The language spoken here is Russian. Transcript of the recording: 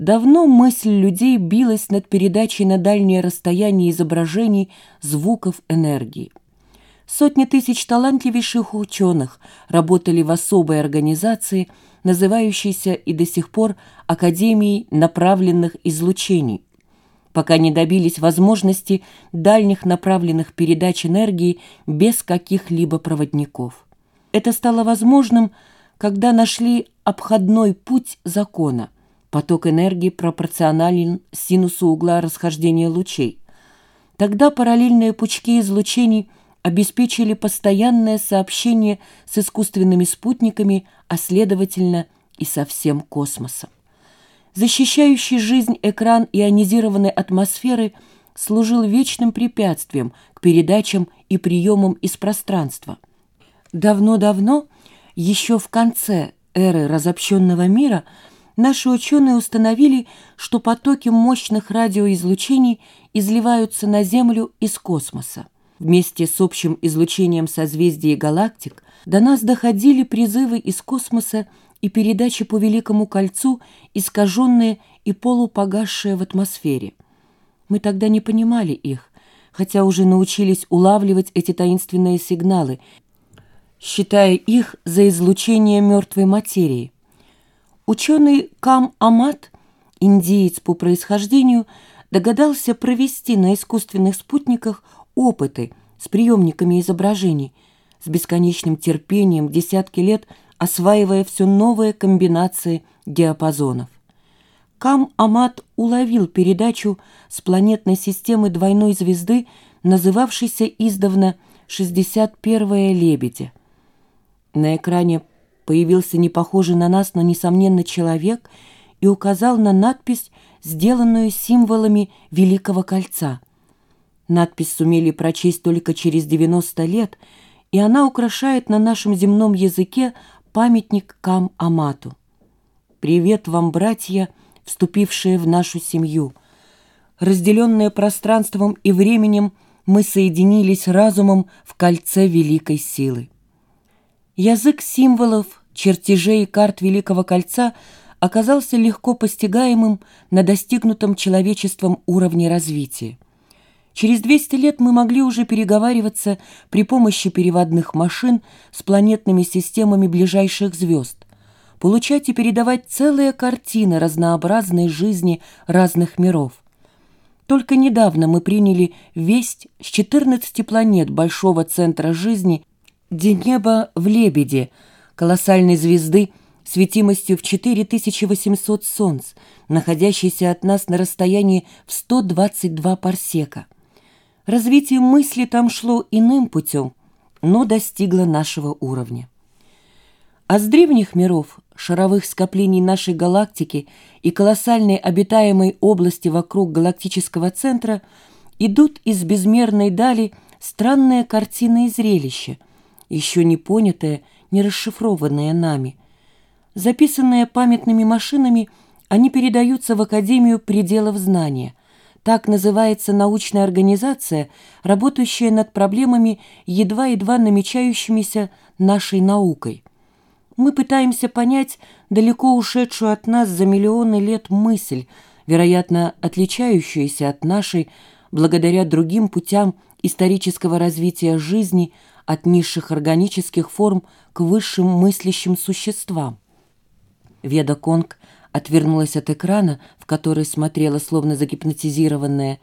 Давно мысль людей билась над передачей на дальнее расстояние изображений, звуков, энергии. Сотни тысяч талантливейших ученых работали в особой организации, называющейся и до сих пор Академией направленных излучений, пока не добились возможности дальних направленных передач энергии без каких-либо проводников. Это стало возможным, когда нашли обходной путь закона. Поток энергии пропорционален синусу угла расхождения лучей. Тогда параллельные пучки излучений обеспечили постоянное сообщение с искусственными спутниками, а следовательно и со всем космосом. Защищающий жизнь экран ионизированной атмосферы служил вечным препятствием к передачам и приемам из пространства. Давно-давно, еще в конце эры разобщенного мира, наши ученые установили, что потоки мощных радиоизлучений изливаются на Землю из космоса. Вместе с общим излучением созвездий и галактик до нас доходили призывы из космоса и передачи по Великому кольцу, искаженные и полупогасшие в атмосфере. Мы тогда не понимали их, хотя уже научились улавливать эти таинственные сигналы, считая их за излучение мертвой материи. Ученый Кам Амат, индиец по происхождению, догадался провести на искусственных спутниках опыты с приемниками изображений, с бесконечным терпением десятки лет осваивая все новые комбинации диапазонов. Кам Амат уловил передачу с планетной системы двойной звезды, называвшейся издавна «61-е лебедя». На экране появился не похожий на нас, но, несомненно, человек и указал на надпись, сделанную символами Великого Кольца. Надпись сумели прочесть только через 90 лет, и она украшает на нашем земном языке памятник Кам Амату. Привет вам, братья, вступившие в нашу семью. Разделенные пространством и временем, мы соединились разумом в кольце великой силы. Язык символов, чертежей и карт Великого Кольца оказался легко постигаемым на достигнутом человечеством уровне развития. Через 200 лет мы могли уже переговариваться при помощи переводных машин с планетными системами ближайших звезд, получать и передавать целые картины разнообразной жизни разных миров. Только недавно мы приняли весть с 14 планет Большого Центра жизни Денеба в Лебеде, колоссальной звезды, светимостью в 4800 солнц, находящейся от нас на расстоянии в 122 парсека. Развитие мысли там шло иным путем, но достигло нашего уровня. А с древних миров, шаровых скоплений нашей галактики и колоссальной обитаемой области вокруг галактического центра идут из безмерной дали странные картины и зрелища, еще не понятые, не расшифрованные нами. Записанные памятными машинами, они передаются в Академию пределов знания, так называется научная организация, работающая над проблемами, едва-едва намечающимися нашей наукой. Мы пытаемся понять далеко ушедшую от нас за миллионы лет мысль, вероятно, отличающуюся от нашей, благодаря другим путям исторического развития жизни от низших органических форм к высшим мыслящим существам. Веда Конг отвернулась от экрана, в который смотрела словно загипнотизированная,